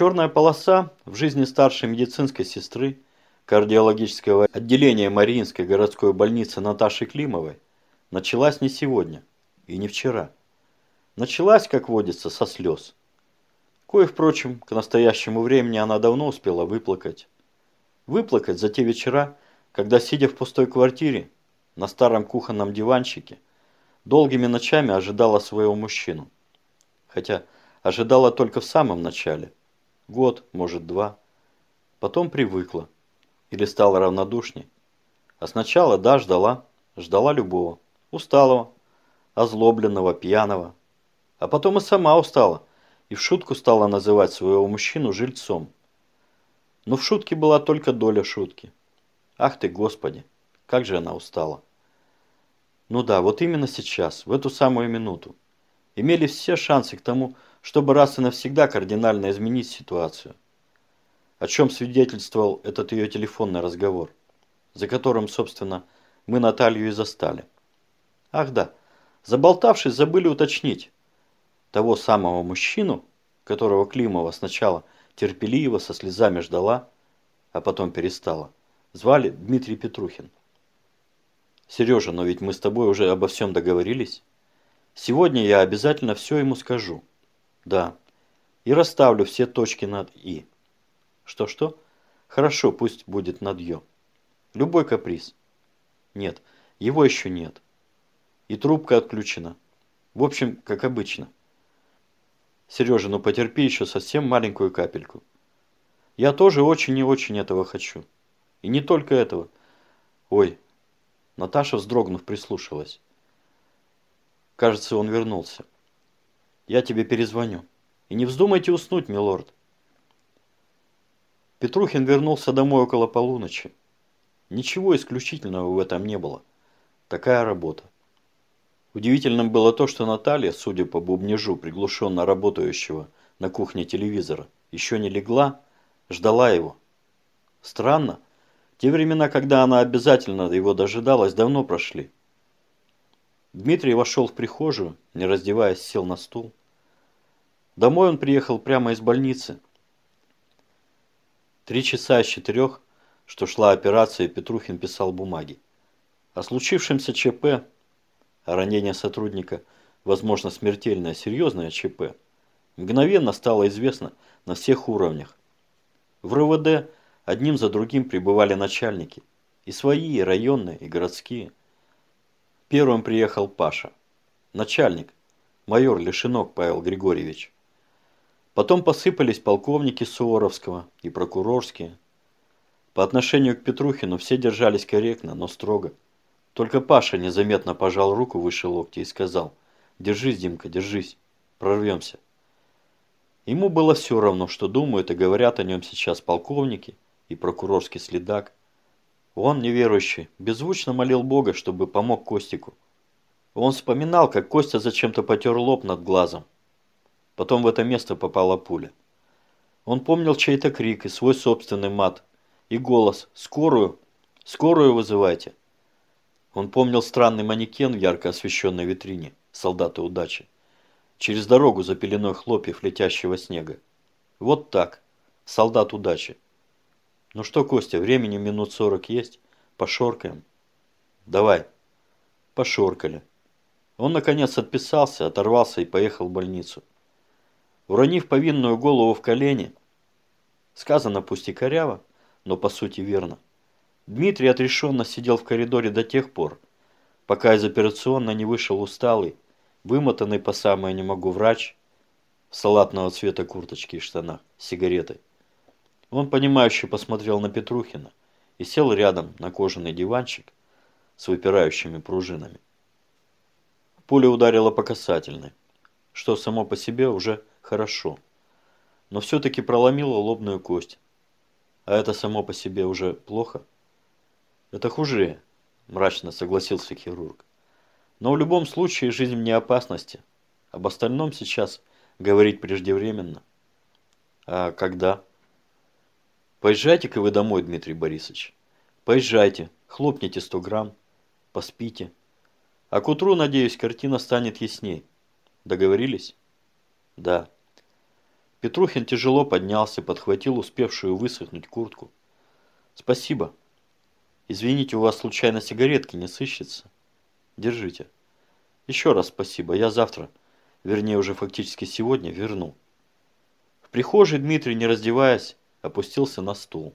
Черная полоса в жизни старшей медицинской сестры кардиологического отделения Мариинской городской больницы Наташи Климовой началась не сегодня и не вчера. Началась, как водится, со слез. Кое, впрочем, к настоящему времени она давно успела выплакать. Выплакать за те вечера, когда, сидя в пустой квартире, на старом кухонном диванчике, долгими ночами ожидала своего мужчину. Хотя ожидала только в самом начале. Год, может, два. Потом привыкла. Или стала равнодушней. А сначала, да, ждала. Ждала любого. Усталого, озлобленного, пьяного. А потом и сама устала и в шутку стала называть своего мужчину жильцом. Но в шутке была только доля шутки. Ах ты, Господи, как же она устала. Ну да, вот именно сейчас, в эту самую минуту, имели все шансы к тому, чтобы раз и навсегда кардинально изменить ситуацию. О чем свидетельствовал этот ее телефонный разговор, за которым, собственно, мы Наталью и застали. Ах да, заболтавшись, забыли уточнить, того самого мужчину, которого Климова сначала терпеливо со слезами ждала, а потом перестала, звали Дмитрий Петрухин. Сережа, но ведь мы с тобой уже обо всем договорились. Сегодня я обязательно все ему скажу. Да. И расставлю все точки над «и». Что-что? Хорошо, пусть будет над «ё». Любой каприз. Нет, его еще нет. И трубка отключена. В общем, как обычно. Сережа, ну потерпи еще совсем маленькую капельку. Я тоже очень и очень этого хочу. И не только этого. Ой. Наташа, вздрогнув, прислушалась. Кажется, он вернулся. Я тебе перезвоню. И не вздумайте уснуть, милорд. Петрухин вернулся домой около полуночи. Ничего исключительного в этом не было. Такая работа. Удивительным было то, что Наталья, судя по бубнежу, приглушенно работающего на кухне телевизора, еще не легла, ждала его. Странно. Те времена, когда она обязательно его дожидалась, давно прошли. Дмитрий вошел в прихожую, не раздеваясь, сел на стул. Домой он приехал прямо из больницы. Три часа из четырех, что шла операция, Петрухин писал бумаги. О случившемся ЧП ранение сотрудника, возможно смертельное, серьезное ЧП, мгновенно стало известно на всех уровнях. В РВД одним за другим прибывали начальники, и свои, и районные, и городские. Первым приехал Паша, начальник, майор Лешинок Павел Григорьевич. Потом посыпались полковники Суворовского и прокурорские. По отношению к Петрухину все держались корректно, но строго. Только Паша незаметно пожал руку выше локтя и сказал «Держись, Димка, держись, прорвемся». Ему было все равно, что думают и говорят о нем сейчас полковники и прокурорский следак. Он, неверующий, беззвучно молил Бога, чтобы помог Костику. Он вспоминал, как Костя зачем-то потер лоб над глазом. Потом в это место попала пуля. Он помнил чей-то крик и свой собственный мат, и голос «Скорую! Скорую вызывайте!» Он помнил странный манекен в ярко освещенной витрине солдата удачи. Через дорогу за пеленой хлопьев летящего снега. Вот так. Солдат удачи. Ну что, Костя, времени минут сорок есть? Пошоркаем. Давай. Пошоркали. Он, наконец, отписался, оторвался и поехал в больницу. Уронив повинную голову в колени, сказано пусть и коряво, но по сути верно – Дмитрий отрешенно сидел в коридоре до тех пор, пока из операционной не вышел усталый, вымотанный по самое не могу врач в салатного цвета курточки и штанах с сигаретой. Он понимающе посмотрел на Петрухина и сел рядом на кожаный диванчик с выпирающими пружинами. Пуля ударила по касательной, что само по себе уже хорошо, но все-таки проломила лобную кость, а это само по себе уже плохо. Это хуже, мрачно согласился хирург. Но в любом случае жизнь вне опасности. Об остальном сейчас говорить преждевременно. А когда? Поезжайте-ка вы домой, Дмитрий Борисович. Поезжайте, хлопните 100 грамм, поспите. А к утру, надеюсь, картина станет ясней. Договорились? Да. Петрухин тяжело поднялся, подхватил успевшую высохнуть куртку. «Спасибо. Извините, у вас случайно сигаретки не сыщется? Держите. Еще раз спасибо. Я завтра, вернее уже фактически сегодня, верну». В прихожей Дмитрий, не раздеваясь, опустился на стул.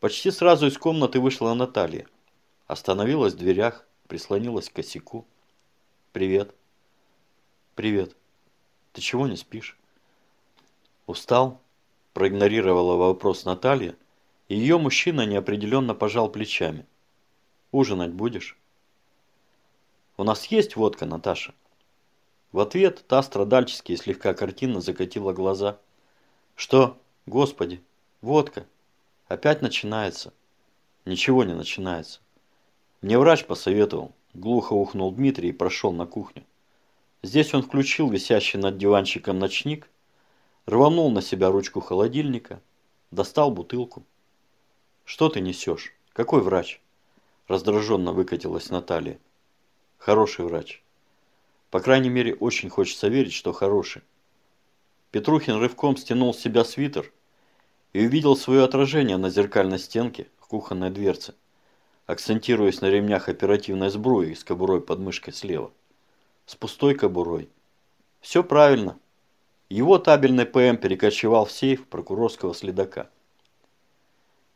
Почти сразу из комнаты вышла Наталья. Остановилась в дверях, прислонилась к косяку. «Привет». «Привет. Ты чего не спишь?» «Устал?» – проигнорировала вопрос Наталья, и ее мужчина неопределенно пожал плечами. «Ужинать будешь?» «У нас есть водка, Наташа?» В ответ та страдальчески и слегка картинно закатила глаза. «Что? Господи! Водка! Опять начинается!» «Ничего не начинается. Мне врач посоветовал». Глухо ухнул Дмитрий и прошел на кухню. Здесь он включил висящий над диванчиком ночник рванул на себя ручку холодильника, достал бутылку. «Что ты несешь? Какой врач?» Раздраженно выкатилась Наталья. «Хороший врач. По крайней мере, очень хочется верить, что хороший». Петрухин рывком стянул с себя свитер и увидел свое отражение на зеркальной стенке кухонной дверцы, акцентируясь на ремнях оперативной сбруи с кобурой под мышкой слева. С пустой кобурой. Все правильно. Его табельный ПМ перекочевал в сейф прокурорского следака.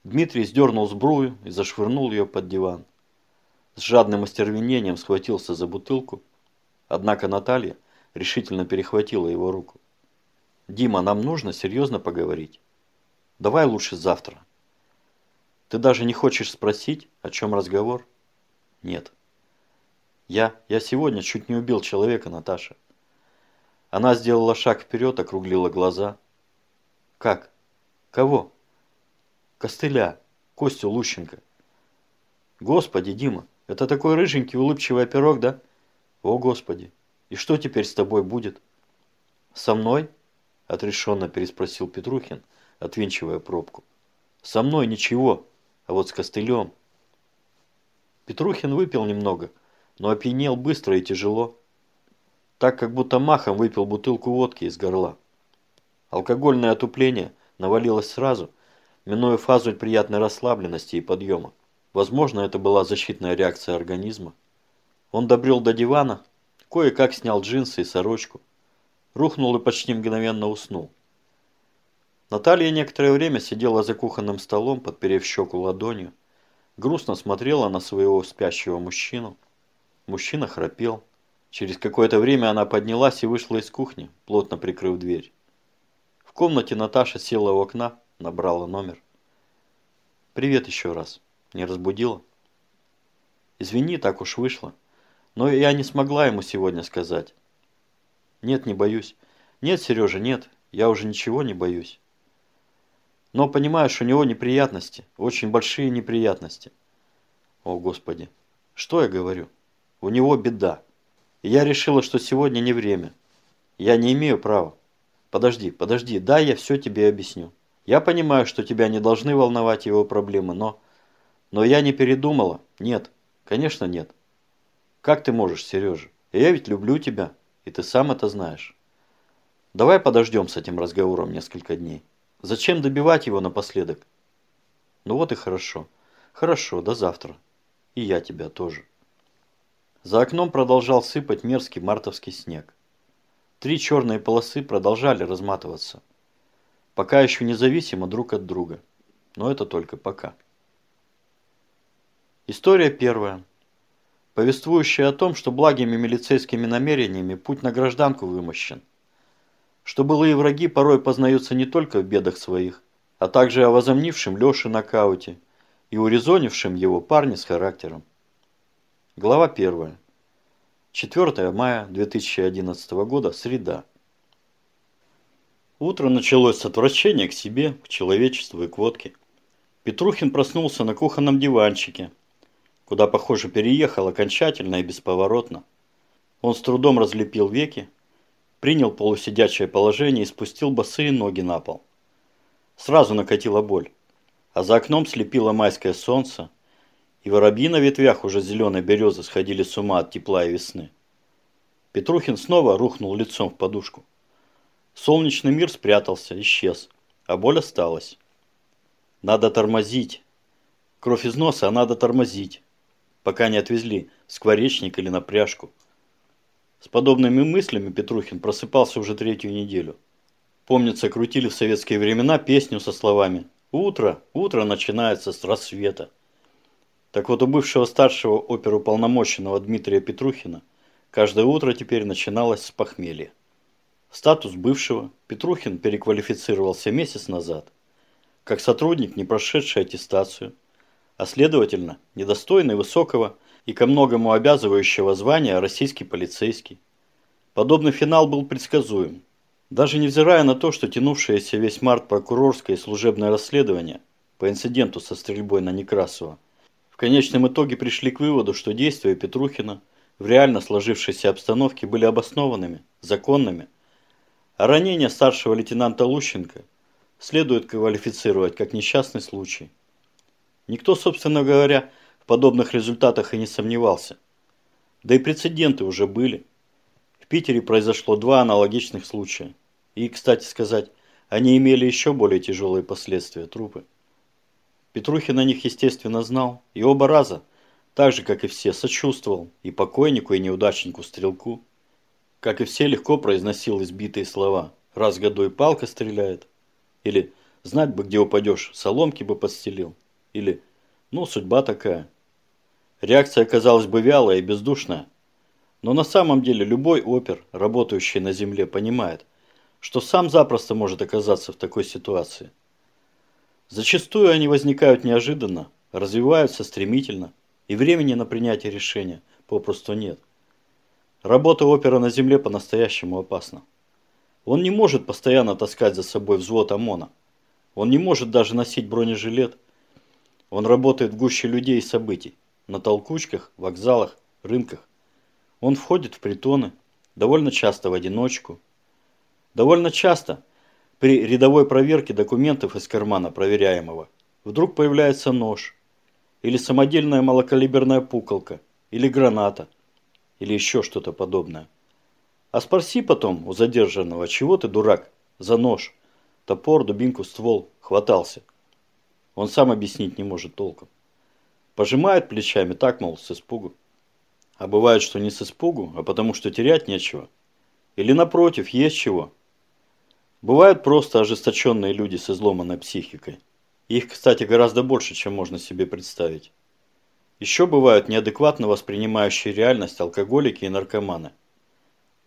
Дмитрий сдернул сбрую и зашвырнул ее под диван. С жадным остервенением схватился за бутылку, однако Наталья решительно перехватила его руку. «Дима, нам нужно серьезно поговорить. Давай лучше завтра. Ты даже не хочешь спросить, о чем разговор?» «Нет». «Я, я сегодня чуть не убил человека, Наташа». Она сделала шаг вперед, округлила глаза. «Как? Кого?» «Костыля. Костю Лущенко». «Господи, Дима, это такой рыженький улыбчивый пирог, да?» «О, Господи! И что теперь с тобой будет?» «Со мной?» – отрешенно переспросил Петрухин, отвинчивая пробку. «Со мной ничего, а вот с костылем». Петрухин выпил немного, но опьянел быстро и тяжело так как будто махом выпил бутылку водки из горла. Алкогольное отупление навалилось сразу, минуя фазу приятной расслабленности и подъема. Возможно, это была защитная реакция организма. Он добрел до дивана, кое-как снял джинсы и сорочку, рухнул и почти мгновенно уснул. Наталья некоторое время сидела за кухонным столом, подперев щеку ладонью, грустно смотрела на своего спящего мужчину. Мужчина храпел. Через какое-то время она поднялась и вышла из кухни, плотно прикрыв дверь. В комнате Наташа села у окна, набрала номер. «Привет еще раз. Не разбудила?» «Извини, так уж вышло. Но я не смогла ему сегодня сказать». «Нет, не боюсь. Нет, Сережа, нет. Я уже ничего не боюсь. Но понимаешь, у него неприятности. Очень большие неприятности». «О, Господи. Что я говорю? У него беда». Я решила, что сегодня не время. Я не имею права. Подожди, подожди, да, я все тебе объясню. Я понимаю, что тебя не должны волновать его проблемы, но... Но я не передумала. Нет, конечно нет. Как ты можешь, Сережа? Я ведь люблю тебя, и ты сам это знаешь. Давай подождем с этим разговором несколько дней. Зачем добивать его напоследок? Ну вот и хорошо. Хорошо, до завтра. И я тебя тоже. За окном продолжал сыпать мерзкий мартовский снег. Три черные полосы продолжали разматываться. Пока еще независимо друг от друга. Но это только пока. История первая. Повествующая о том, что благими милицейскими намерениями путь на гражданку вымощен. Что былые враги порой познаются не только в бедах своих, а также о возомнившем Леше нокауте и урезонившем его парне с характером. Глава 1. 4 мая 2011 года, среда. Утро началось с отвращения к себе, к человечеству и к водке. Петрухин проснулся на кухонном диванчике, куда, похоже, переехал окончательно и бесповоротно. Он с трудом разлепил веки, принял полусидячее положение и спустил босые ноги на пол. Сразу накатила боль, а за окном слепило майское солнце, и воробьи на ветвях уже зеленой березы сходили с ума от тепла и весны. Петрухин снова рухнул лицом в подушку. Солнечный мир спрятался, исчез, а боль осталась. Надо тормозить. Кровь из носа, а надо тормозить, пока не отвезли в скворечник или на пряжку. С подобными мыслями Петрухин просыпался уже третью неделю. Помнится, крутили в советские времена песню со словами «Утро, утро начинается с рассвета». Так вот, у бывшего старшего оперуполномоченного Дмитрия Петрухина каждое утро теперь начиналось с похмелья. Статус бывшего Петрухин переквалифицировался месяц назад, как сотрудник, не прошедший аттестацию, а следовательно, недостойный высокого и ко многому обязывающего звания российский полицейский. Подобный финал был предсказуем. Даже невзирая на то, что тянувшееся весь март прокурорское и служебное расследование по инциденту со стрельбой на Некрасова конечном итоге пришли к выводу, что действия Петрухина в реально сложившейся обстановке были обоснованными, законными, а ранение старшего лейтенанта Лущенко следует квалифицировать как несчастный случай. Никто, собственно говоря, в подобных результатах и не сомневался. Да и прецеденты уже были. В Питере произошло два аналогичных случая. И, кстати сказать, они имели еще более тяжелые последствия – трупы. Петрухин о них, естественно, знал, и оба раза, так же, как и все, сочувствовал и покойнику, и неудачнику-стрелку. Как и все, легко произносил избитые слова. Раз годой палка стреляет. Или знать бы, где упадешь, соломки бы подстелил. Или ну, судьба такая. Реакция оказалась бы вялая и бездушная. Но на самом деле любой опер, работающий на земле, понимает, что сам запросто может оказаться в такой ситуации. Зачастую они возникают неожиданно, развиваются стремительно, и времени на принятие решения попросту нет. Работа опера на земле по-настоящему опасна. Он не может постоянно таскать за собой взвод ОМОНа. Он не может даже носить бронежилет. Он работает в гуще людей и событий. На толкучках, вокзалах, рынках. Он входит в притоны, довольно часто в одиночку. Довольно часто при рядовой проверке документов из кармана проверяемого вдруг появляется нож, или самодельная малокалиберная пуколка, или граната – или еще что-то подобное. А спроси потом у задержанного, чего ты, дурак, за нож, топор, дубинку, ствол хватался. Он сам объяснить не может толком. Пожимает плечами так, мол, с испугу. А бывает, что не с испугу, а потому что терять нечего. Или напротив, есть чего. Бывают просто ожесточенные люди с изломанной психикой. Их, кстати, гораздо больше, чем можно себе представить. Еще бывают неадекватно воспринимающие реальность алкоголики и наркоманы.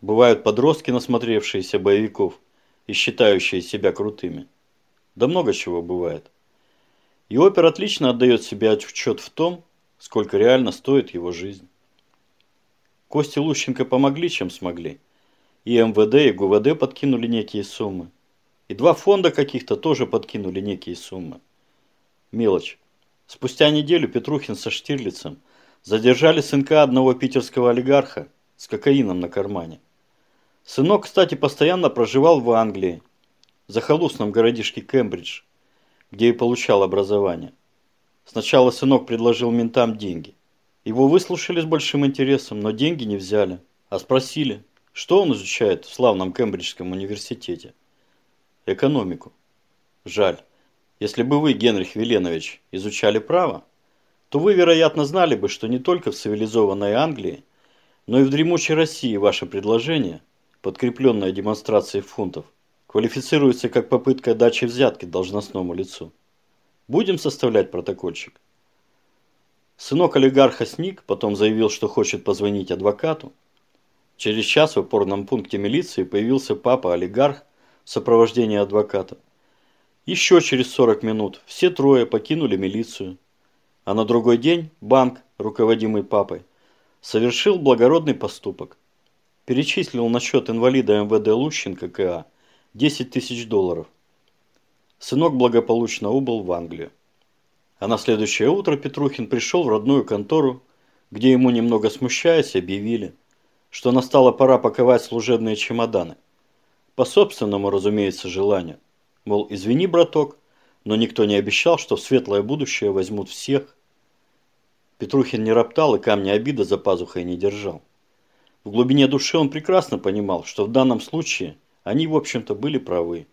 Бывают подростки, насмотревшиеся боевиков и считающие себя крутыми. Да много чего бывает. И опер отлично отдает себе отчет в том, сколько реально стоит его жизнь. Кости Лущенко помогли, чем смогли. И МВД, и ГУВД подкинули некие суммы. И два фонда каких-то тоже подкинули некие суммы. Мелочь. Спустя неделю Петрухин со Штирлицем задержали сынка одного питерского олигарха с кокаином на кармане. Сынок, кстати, постоянно проживал в Англии, в захолустном городишке Кембридж, где и получал образование. Сначала сынок предложил ментам деньги. Его выслушали с большим интересом, но деньги не взяли, а спросили, что он изучает в славном Кембриджском университете. Экономику. Жаль. Если бы вы, Генрих Веленович, изучали право, то вы, вероятно, знали бы, что не только в цивилизованной Англии, но и в дремучей России ваше предложение, подкрепленное демонстрацией фунтов, квалифицируется как попытка дачи взятки должностному лицу. Будем составлять протокольчик. Сынок олигарха сник, потом заявил, что хочет позвонить адвокату. Через час в опорном пункте милиции появился папа-олигарх в сопровождении адвоката. Еще через 40 минут все трое покинули милицию. А на другой день банк, руководимый папой, совершил благородный поступок. Перечислил на счет инвалида МВД Лущенко КА 10 тысяч долларов. Сынок благополучно убыл в Англию. А на следующее утро Петрухин пришел в родную контору, где ему, немного смущаясь, объявили, что настала пора паковать служебные чемоданы. По собственному, разумеется, желанию. Мол, извини, браток, но никто не обещал, что в светлое будущее возьмут всех. Петрухин не роптал и камня обида за пазухой не держал. В глубине души он прекрасно понимал, что в данном случае Они, в общем-то, были правы.